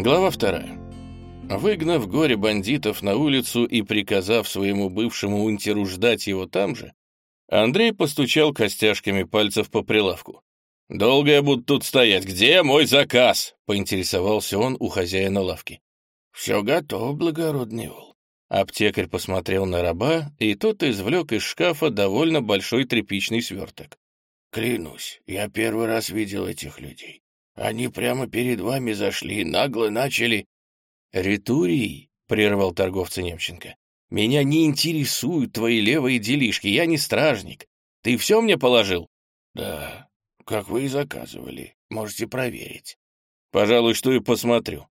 Глава вторая. Выгнав горе бандитов на улицу и приказав своему бывшему унтеру ждать его там же, Андрей постучал костяшками пальцев по прилавку. «Долго я буду тут стоять. Где мой заказ?» — поинтересовался он у хозяина лавки. «Все готово, благородный вол». Аптекарь посмотрел на раба, и тот извлек из шкафа довольно большой тряпичный сверток. «Клянусь, я первый раз видел этих людей. Они прямо перед вами зашли, нагло начали...» «Ритурий», — прервал торговца Немченко, — «меня не интересуют твои левые делишки, я не стражник. Ты все мне положил?» «Да, как вы и заказывали. Можете проверить». «Пожалуй, что и посмотрю».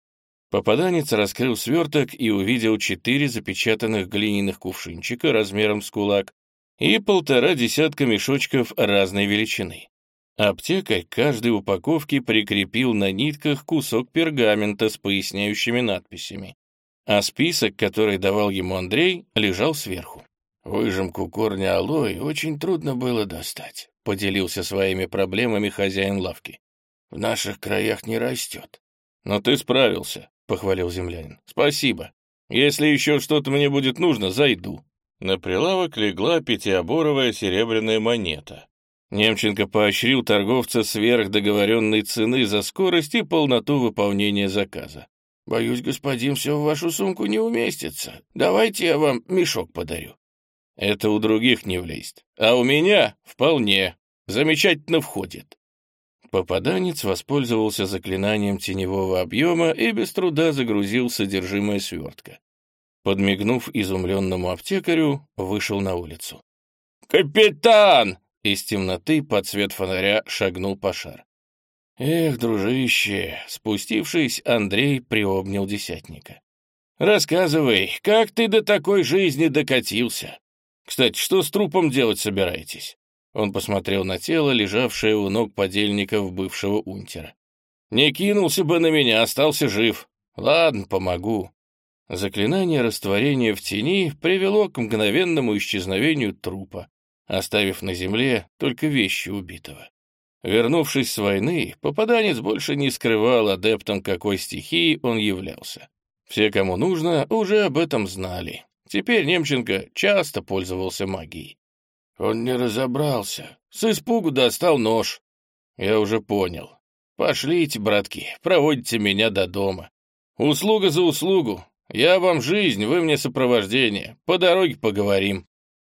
Попаданец раскрыл сверток и увидел четыре запечатанных глиняных кувшинчика размером с кулак и полтора десятка мешочков разной величины. Аптекарь каждой упаковке прикрепил на нитках кусок пергамента с поясняющими надписями, а список, который давал ему Андрей, лежал сверху. «Выжимку корня алоэ очень трудно было достать», — поделился своими проблемами хозяин лавки. «В наших краях не растет». «Но ты справился», — похвалил землянин. «Спасибо. Если еще что-то мне будет нужно, зайду». На прилавок легла пятиоборовая серебряная монета. Немченко поощрил торговца сверх договоренной цены за скорость и полноту выполнения заказа. «Боюсь, господин, все в вашу сумку не уместится. Давайте я вам мешок подарю». «Это у других не влезет, а у меня вполне. Замечательно входит». Попаданец воспользовался заклинанием теневого объема и без труда загрузил содержимое свертка. Подмигнув изумленному аптекарю, вышел на улицу. «Капитан!» — из темноты под свет фонаря шагнул Пашар. «Эх, дружище!» — спустившись, Андрей приобнял десятника. «Рассказывай, как ты до такой жизни докатился? Кстати, что с трупом делать собираетесь?» Он посмотрел на тело, лежавшее у ног подельников бывшего унтера. «Не кинулся бы на меня, остался жив. Ладно, помогу». Заклинание растворения в тени привело к мгновенному исчезновению трупа, оставив на земле только вещи убитого. Вернувшись с войны, попаданец больше не скрывал адептом, какой стихии он являлся. Все, кому нужно, уже об этом знали. Теперь Немченко часто пользовался магией. Он не разобрался. С испугу достал нож. Я уже понял. Пошлите, братки, проводите меня до дома. Услуга за услугу. Я вам жизнь, вы мне сопровождение. По дороге поговорим.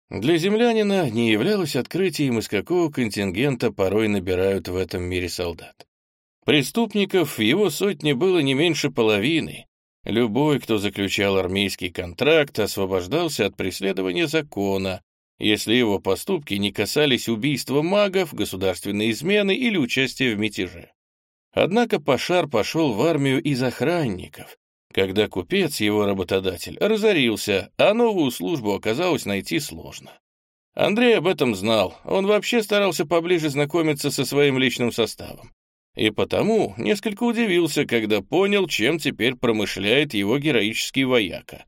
Для землянина не являлось открытием, из какого контингента порой набирают в этом мире солдат. Преступников в его сотне было не меньше половины. Любой, кто заключал армейский контракт, освобождался от преследования закона, если его поступки не касались убийства магов, государственной измены или участия в мятеже. Однако Пашар пошел в армию из охранников, когда купец, его работодатель, разорился, а новую службу оказалось найти сложно. Андрей об этом знал, он вообще старался поближе знакомиться со своим личным составом. И потому несколько удивился, когда понял, чем теперь промышляет его героический вояка.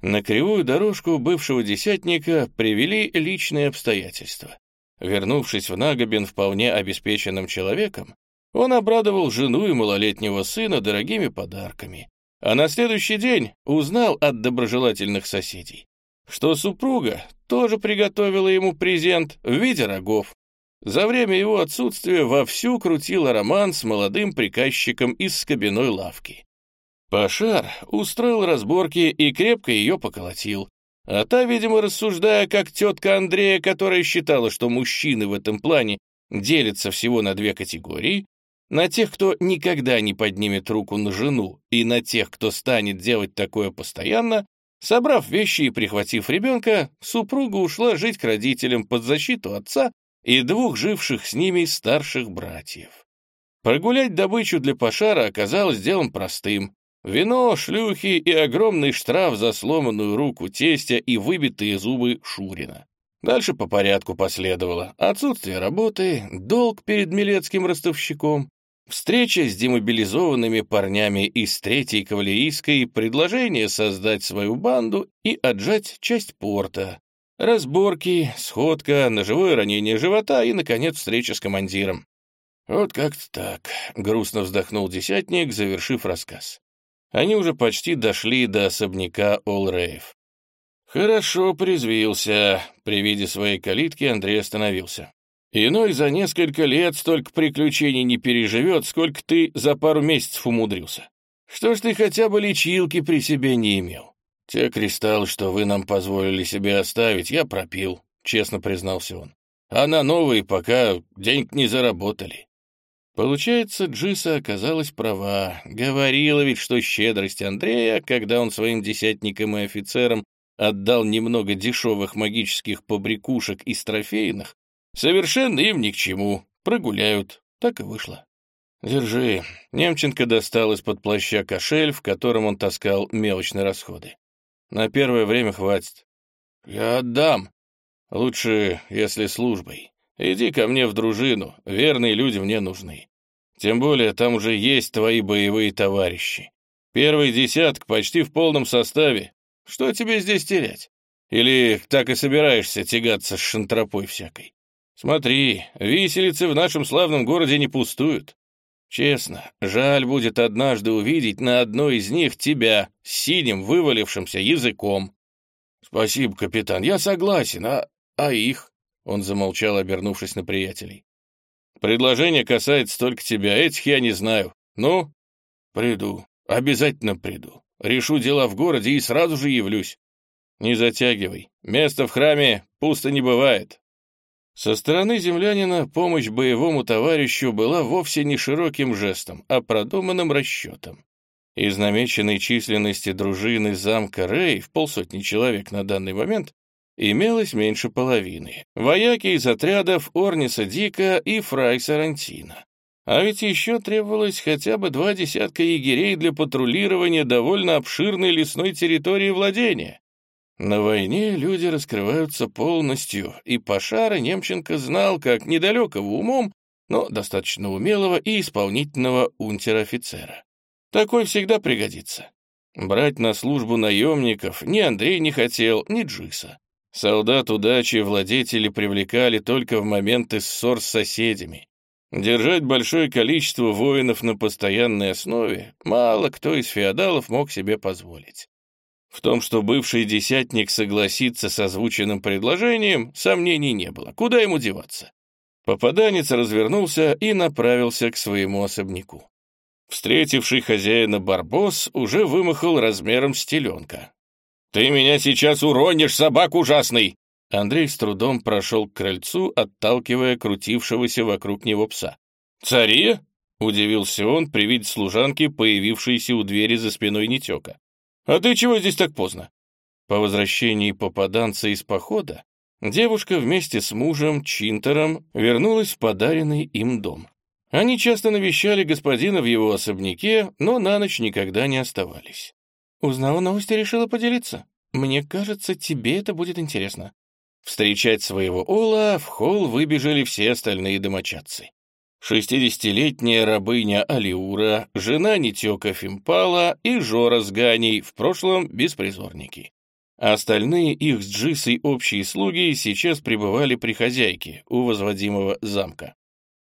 На кривую дорожку бывшего десятника привели личные обстоятельства. Вернувшись в Нагобин вполне обеспеченным человеком, он обрадовал жену и малолетнего сына дорогими подарками, а на следующий день узнал от доброжелательных соседей, что супруга тоже приготовила ему презент в виде рогов. За время его отсутствия вовсю крутила роман с молодым приказчиком из скобяной лавки. Пашар устроил разборки и крепко ее поколотил. А та, видимо, рассуждая, как тетка Андрея, которая считала, что мужчины в этом плане делятся всего на две категории, на тех, кто никогда не поднимет руку на жену, и на тех, кто станет делать такое постоянно, собрав вещи и прихватив ребенка, супруга ушла жить к родителям под защиту отца и двух живших с ними старших братьев. Прогулять добычу для Пашара оказалось делом простым. Вино, шлюхи и огромный штраф за сломанную руку тестя и выбитые зубы Шурина. Дальше по порядку последовало отсутствие работы, долг перед милецким ростовщиком, встреча с демобилизованными парнями из третьей кавалерийской, предложение создать свою банду и отжать часть порта, разборки, сходка, ножевое ранение живота и, наконец, встреча с командиром. «Вот как-то так», — грустно вздохнул десятник, завершив рассказ. Они уже почти дошли до особняка Олрейв. Хорошо призвился. При виде своей калитки Андрей остановился. Иной за несколько лет столько приключений не переживет, сколько ты за пару месяцев умудрился. Что ж ты хотя бы лечилки при себе не имел? Те кристаллы, что вы нам позволили себе оставить, я пропил, честно признался он. А на новые пока денег не заработали. Получается, Джиса оказалась права. Говорила ведь, что щедрость Андрея, когда он своим десятникам и офицерам отдал немного дешевых магических побрякушек из трофейных, совершенно им ни к чему. Прогуляют. Так и вышло. «Держи». Немченко достал из-под плаща кошель, в котором он таскал мелочные расходы. «На первое время хватит». «Я отдам. Лучше, если службой. Иди ко мне в дружину, верные люди мне нужны. Тем более там уже есть твои боевые товарищи. Первый десяток почти в полном составе. Что тебе здесь терять? Или так и собираешься тягаться с шантропой всякой? Смотри, виселицы в нашем славном городе не пустуют. Честно, жаль будет однажды увидеть на одной из них тебя с синим вывалившимся языком. Спасибо, капитан, я согласен, а, а их? Он замолчал, обернувшись на приятелей. Предложение касается только тебя, этих я не знаю. Ну, приду, обязательно приду. Решу дела в городе и сразу же явлюсь. Не затягивай, место в храме пусто не бывает. Со стороны землянина помощь боевому товарищу была вовсе не широким жестом, а продуманным расчетом. Из намеченной численности дружины замка Рей в полсотни человек на данный момент имелось меньше половины. Вояки из отрядов Орниса Дика и Фрай Сарантино. А ведь еще требовалось хотя бы два десятка егерей для патрулирования довольно обширной лесной территории владения. На войне люди раскрываются полностью, и Пашара Немченко знал как недалекого умом, но достаточно умелого и исполнительного унтер-офицера. Такой всегда пригодится. Брать на службу наемников ни Андрей не хотел, ни Джиса. Солдат удачи владетели привлекали только в моменты ссор с соседями. Держать большое количество воинов на постоянной основе мало кто из феодалов мог себе позволить. В том, что бывший десятник согласится с озвученным предложением, сомнений не было. Куда ему деваться? Попаданец развернулся и направился к своему особняку. Встретивший хозяина барбос уже вымахал размером стеленка. «Ты меня сейчас уронишь, собак ужасный!» Андрей с трудом прошел к крыльцу, отталкивая крутившегося вокруг него пса. «Цария?» — удивился он при виде служанки, появившейся у двери за спиной Нетека. «А ты чего здесь так поздно?» По возвращении попаданца из похода девушка вместе с мужем Чинтером вернулась в подаренный им дом. Они часто навещали господина в его особняке, но на ночь никогда не оставались. «Узнала новости решила поделиться. Мне кажется, тебе это будет интересно». Встречать своего Ола в холл выбежали все остальные домочадцы. Шестидесятилетняя рабыня Алиура, жена Нитёка Фимпала и Жора с Ганей, в прошлом беспризорники. Остальные их с Джисой общие слуги сейчас пребывали при хозяйке у возводимого замка.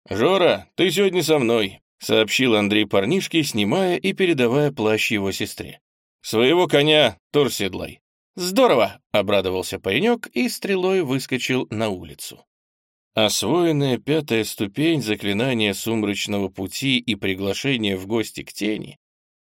«Жора, ты сегодня со мной», — сообщил Андрей парнишке, снимая и передавая плащ его сестре. «Своего коня торседлай». «Здорово!» — обрадовался паренек и стрелой выскочил на улицу. Освоенная пятая ступень заклинания сумрачного пути и приглашения в гости к тени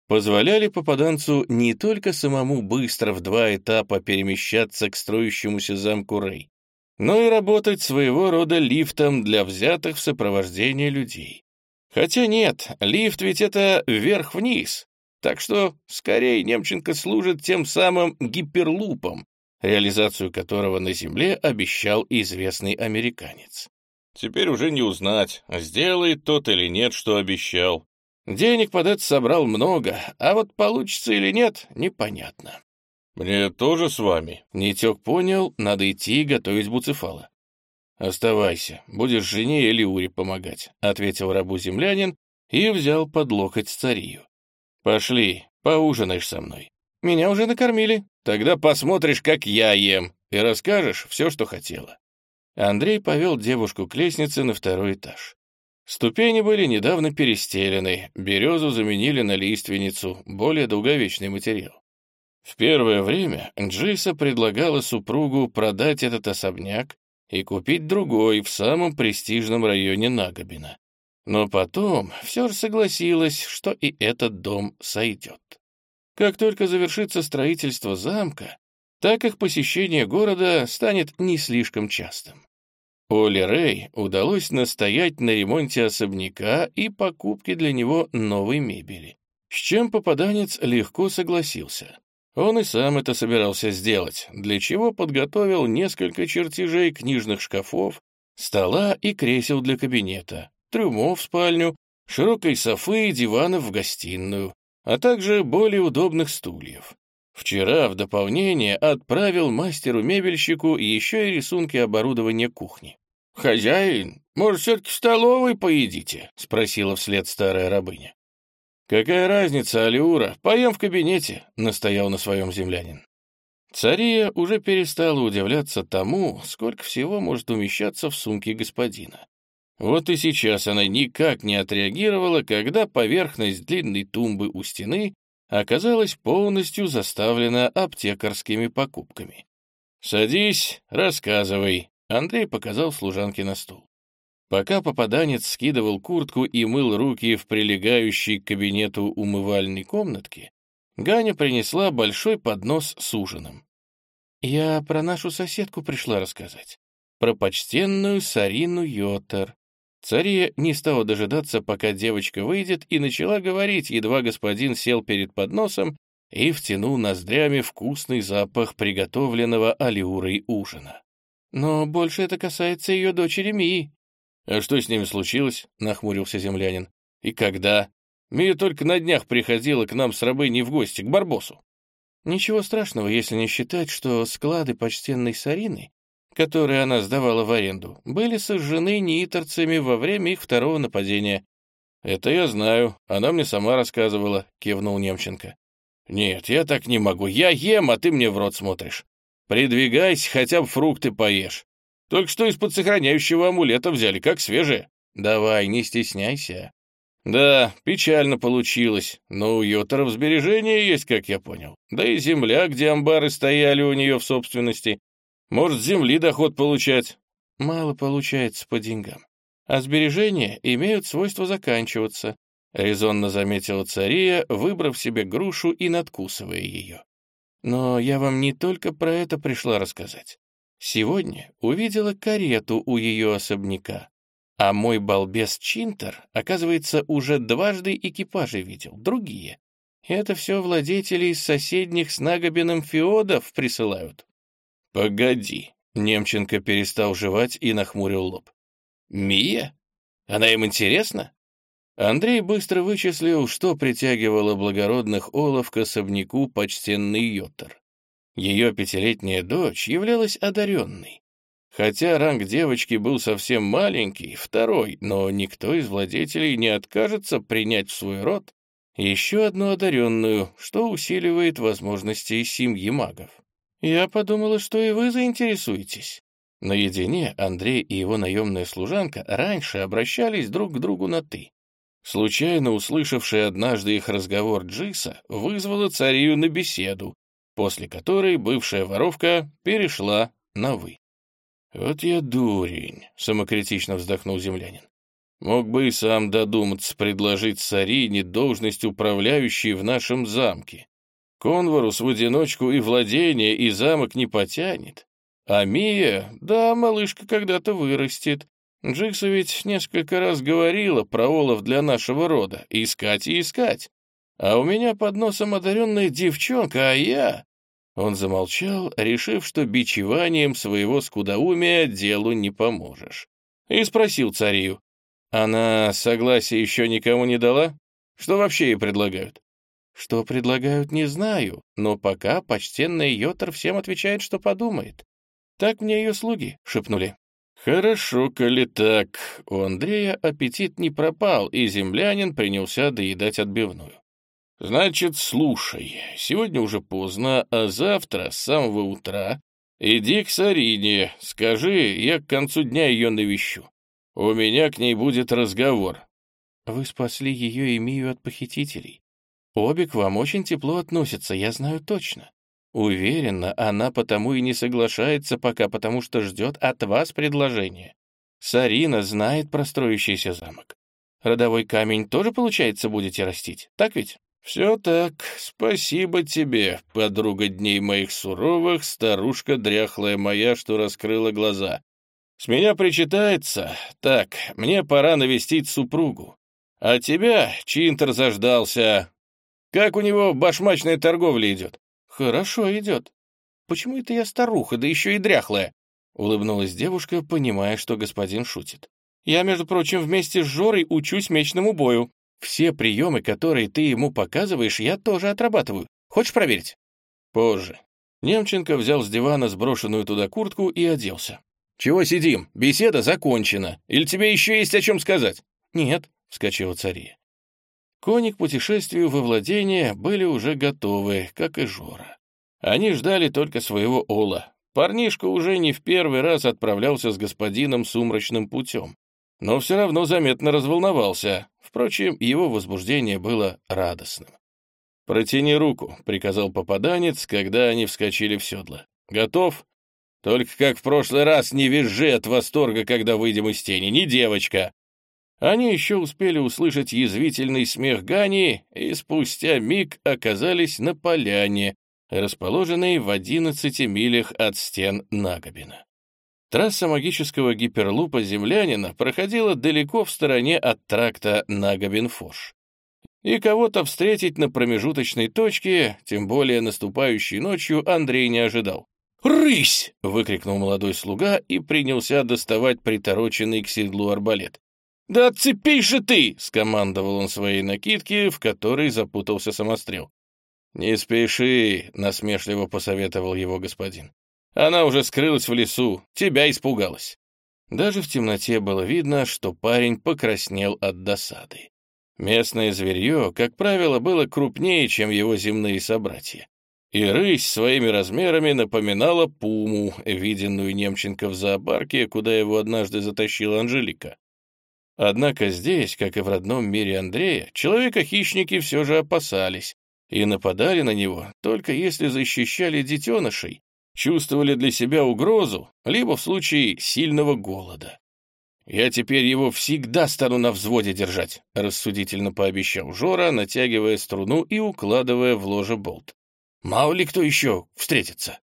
позволяли попаданцу не только самому быстро в два этапа перемещаться к строящемуся замку Рей, но и работать своего рода лифтом для взятых в сопровождение людей. Хотя нет, лифт ведь это вверх-вниз, так что скорее Немченко служит тем самым гиперлупом, реализацию которого на Земле обещал известный американец. Теперь уже не узнать, сделает тот или нет, что обещал. Денег под это собрал много, а вот получится или нет, непонятно. «Мне тоже с вами?» Нитек понял, надо идти и готовить буцефала. «Оставайся, будешь жене или Уре помогать», — ответил рабу землянин и взял под локоть царию. «Пошли, поужинаешь со мной. Меня уже накормили. Тогда посмотришь, как я ем, и расскажешь все, что хотела». Андрей повел девушку к лестнице на второй этаж. Ступени были недавно перестелены, березу заменили на лиственницу, более долговечный материал. В первое время Джиса предлагала супругу продать этот особняк и купить другой в самом престижном районе Нагобина. Но потом все же согласилась, что и этот дом сойдет. Как только завершится строительство замка, так их посещение города станет не слишком частым. Оле Рэй удалось настоять на ремонте особняка и покупке для него новой мебели, с чем попаданец легко согласился. Он и сам это собирался сделать, для чего подготовил несколько чертежей книжных шкафов, стола и кресел для кабинета, трюмо в спальню, широкой софы и диванов в гостиную, а также более удобных стульев. Вчера в дополнение отправил мастеру-мебельщику еще и рисунки оборудования кухни. «Хозяин, может, все-таки в столовой поедите?» — спросила вслед старая рабыня. «Какая разница, Алиура? Поем в кабинете», — настоял на своем землянин. Цария уже перестала удивляться тому, сколько всего может умещаться в сумке господина. Вот и сейчас она никак не отреагировала, когда поверхность длинной тумбы у стены оказалась полностью заставлена аптекарскими покупками. «Садись, рассказывай», — Андрей показал служанке на стул. Пока попаданец скидывал куртку и мыл руки в прилегающей к кабинету умывальной комнатке, Ганя принесла большой поднос с ужином. «Я про нашу соседку пришла рассказать. Про почтенную Сарину Йотар. Цария не стала дожидаться, пока девочка выйдет, и начала говорить, едва господин сел перед подносом и втянул ноздрями вкусный запах приготовленного алиурой ужина. Но больше это касается ее дочери Мии. «А что с ними случилось?» — нахмурился землянин. «И когда?» Мия только на днях приходила к нам с рабыней в гости, к Барбосу. Ничего страшного, если не считать, что склады почтенной Сарины которые она сдавала в аренду, были сожжены неиторцами во время их второго нападения. «Это я знаю, она мне сама рассказывала», — кивнул Немченко. «Нет, я так не могу. Я ем, а ты мне в рот смотришь. Придвигайся, хотя бы фрукты поешь. Только что из-под сохраняющего амулета взяли, как свежие. Давай, не стесняйся». «Да, печально получилось, но у Йоторов сбережения есть, как я понял. Да и земля, где амбары стояли у нее в собственности, может, земли доход получать? Мало получается по деньгам. А сбережения имеют свойство заканчиваться, резонно заметила цария, выбрав себе грушу и надкусывая ее. Но я вам не только про это пришла рассказать. Сегодня увидела карету у ее особняка, а мой балбес Чинтер, оказывается, уже дважды экипажи видел, другие. Это все владетели из соседних с Нагобином феодов присылают. «Погоди!» — Немченко перестал жевать и нахмурил лоб. «Мия? Она им интересна?» Андрей быстро вычислил, что притягивало благородных олов к особняку почтенный Йотар. Ее пятилетняя дочь являлась одаренной. Хотя ранг девочки был совсем маленький, второй, но никто из владетелей не откажется принять в свой род еще одну одаренную, что усиливает возможности семьи магов. «Я подумала, что и вы заинтересуетесь». Наедине Андрей и его наемная служанка раньше обращались друг к другу на «ты». Случайно услышавшая однажды их разговор Джиса вызвала царию на беседу, после которой бывшая воровка перешла на «вы». «Вот я дурень», — самокритично вздохнул землянин. «Мог бы и сам додуматься предложить царине должность управляющей в нашем замке. Конворус в одиночку и владение, и замок не потянет. А Мия, да, малышка когда-то вырастет. Джикса ведь несколько раз говорила про олов для нашего рода. Искать и искать. А у меня под носом одаренная девчонка, а я... Он замолчал, решив, что бичеванием своего скудоумия делу не поможешь. И спросил царию. Она согласия еще никому не дала? Что вообще ей предлагают? Что предлагают, не знаю, но пока почтенный Йотар всем отвечает, что подумает. Так мне ее слуги шепнули. Хорошо, коли так. У Андрея аппетит не пропал, и землянин принялся доедать отбивную. Значит, слушай, сегодня уже поздно, а завтра с самого утра иди к Сарине, скажи, я к концу дня ее навещу. У меня к ней будет разговор». «Вы спасли ее и Мию от похитителей. Обе к вам очень тепло относятся, я знаю точно. Уверена, она потому и не соглашается пока, потому что ждет от вас предложения. Сарина знает про строящийся замок. Родовой камень тоже, получается, будете растить, так ведь? «Все так. Спасибо тебе, подруга дней моих суровых, старушка дряхлая моя, что раскрыла глаза. С меня причитается. Так, мне пора навестить супругу. А тебя Чинтер заждался. Как у него башмачная торговля идет?» «Хорошо идет. Почему это я старуха, да еще и дряхлая?» Улыбнулась девушка, понимая, что господин шутит. «Я, между прочим, вместе с Жорой учусь мечному бою. Все приемы, которые ты ему показываешь, я тоже отрабатываю. Хочешь проверить?» «Позже». Немченко взял с дивана сброшенную туда куртку и оделся. «Чего сидим? Беседа закончена. Или тебе еще есть о чем сказать?» «Нет», — вскочила цария. Кони к путешествию во владение были уже готовы, как и Жора. Они ждали только своего Ола. Парнишка уже не в первый раз отправлялся с господином сумрачным путем, но все равно заметно разволновался. Впрочем, его возбуждение было радостным. «Протяни руку», — приказал попаданец, когда они вскочили в седло. «Готов? Только как в прошлый раз не визжи от восторга, когда выйдем из тени, не девочка!» Они еще успели услышать язвительный смех Гани и спустя миг оказались на поляне, расположенной в одиннадцати милях от стен Нагобина. Трасса магического гиперлупа землянина проходила далеко в стороне от тракта Нагобин-Фош. И кого-то встретить на промежуточной точке, тем более наступающей ночью, Андрей не ожидал. «Рысь!» — выкрикнул молодой слуга и принялся доставать притороченный к седлу арбалет. «Да отцепись же ты!» — скомандовал он своей накидки, в которой запутался самострел. «Не спеши», — насмешливо посоветовал его господин. «Она уже скрылась в лесу, тебя испугалась». Даже в темноте было видно, что парень покраснел от досады. Местное зверье, как правило, было крупнее, чем его земные собратья. И рысь своими размерами напоминала пуму, виденную Немченко в зоопарке, куда его однажды затащила Анжелика. Однако здесь, как и в родном мире Андрея, человека-хищники все же опасались и нападали на него только если защищали детенышей, чувствовали для себя угрозу, либо в случае сильного голода. «Я теперь его всегда стану на взводе держать», — рассудительно пообещал Жора, натягивая струну и укладывая в ложе болт. «Мало ли кто еще встретится».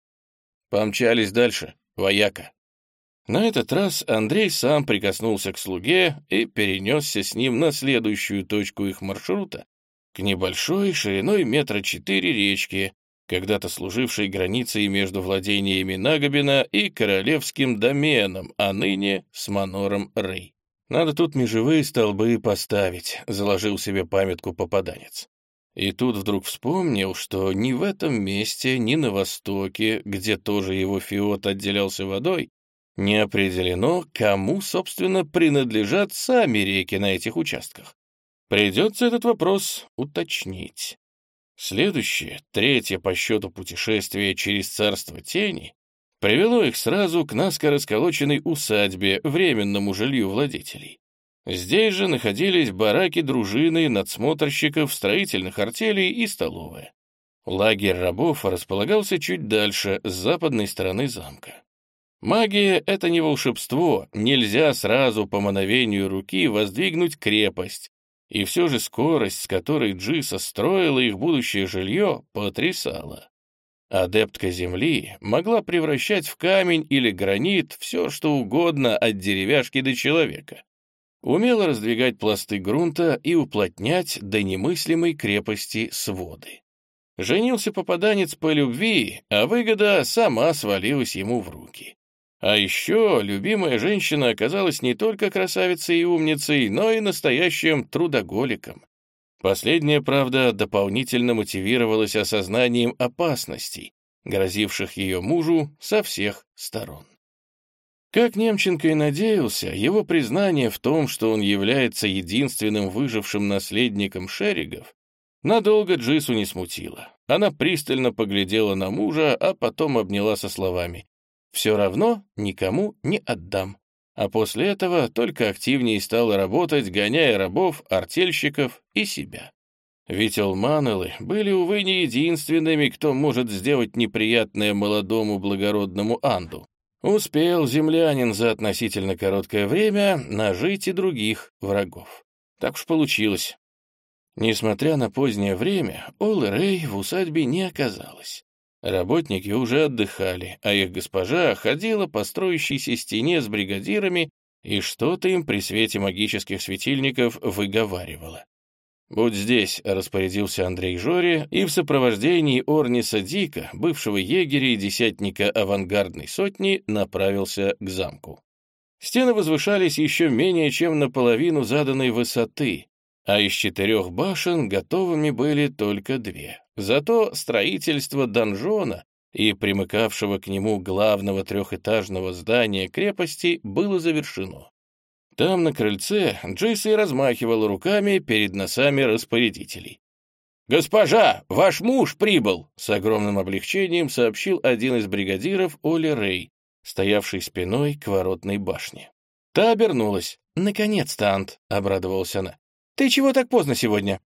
Помчались дальше, вояка. На этот раз Андрей сам прикоснулся к слуге и перенесся с ним на следующую точку их маршрута, к небольшой, шириной метра четыре речке, когда-то служившей границей между владениями Нагобина и королевским доменом, а ныне с манором Рей. «Надо тут межевые столбы поставить», — заложил себе памятку попаданец. И тут вдруг вспомнил, что ни в этом месте, ни на востоке, где тоже его фиот отделялся водой, не определено, кому, собственно, принадлежат сами реки на этих участках. Придется этот вопрос уточнить. Следующее, третье по счету путешествие через царство тени, привело их сразу к наскоро сколоченной усадьбе, временному жилью владетелей. Здесь же находились бараки дружины, надсмотрщиков, строительных артелей и столовая. Лагерь рабов располагался чуть дальше, с западной стороны замка. Магия — это не волшебство, нельзя сразу по мановению руки воздвигнуть крепость, и все же скорость, с которой Джиса строила их будущее жилье, потрясала. Адептка Земли могла превращать в камень или гранит все, что угодно от деревяшки до человека. Умела раздвигать пласты грунта и уплотнять до немыслимой крепости своды. Женился попаданец по любви, а выгода сама свалилась ему в руки. А еще любимая женщина оказалась не только красавицей и умницей, но и настоящим трудоголиком. Последняя, правда, дополнительно мотивировалась осознанием опасностей, грозивших ее мужу со всех сторон. Как Немченко и надеялся, его признание в том, что он является единственным выжившим наследником Шеригов, надолго Джису не смутило. Она пристально поглядела на мужа, а потом обняла со словами все равно никому не отдам. а после этого только активнее стала работать, гоняя рабов, артельщиков и себя. Ведь Олманелы были, увы, не единственными, кто может сделать неприятное молодому благородному Анду. Успел землянин за относительно короткое время нажить и других врагов. Так уж получилось. Несмотря на позднее время, Ол и Рэй в усадьбе не оказалось. Работники уже отдыхали, а их госпожа ходила по строящейся стене с бригадирами и что-то им при свете магических светильников выговаривала. «Будь здесь», — распорядился Андрей Жори, и в сопровождении Орниса Дика, бывшего егеря и десятника авангардной сотни, направился к замку. Стены возвышались еще менее чем наполовину заданной высоты, а из четырех башен готовыми были только две. Зато строительство донжона и примыкавшего к нему главного трехэтажного здания крепости было завершено. Там, на крыльце, Джейси размахивал руками перед носами распорядителей. «Госпожа, ваш муж прибыл!» — с огромным облегчением сообщил один из бригадиров Оли Рэй, стоявший спиной к воротной башне. Та обернулась. «Наконец-то, Ант!» — обрадовалась она. «Ты чего так поздно сегодня?»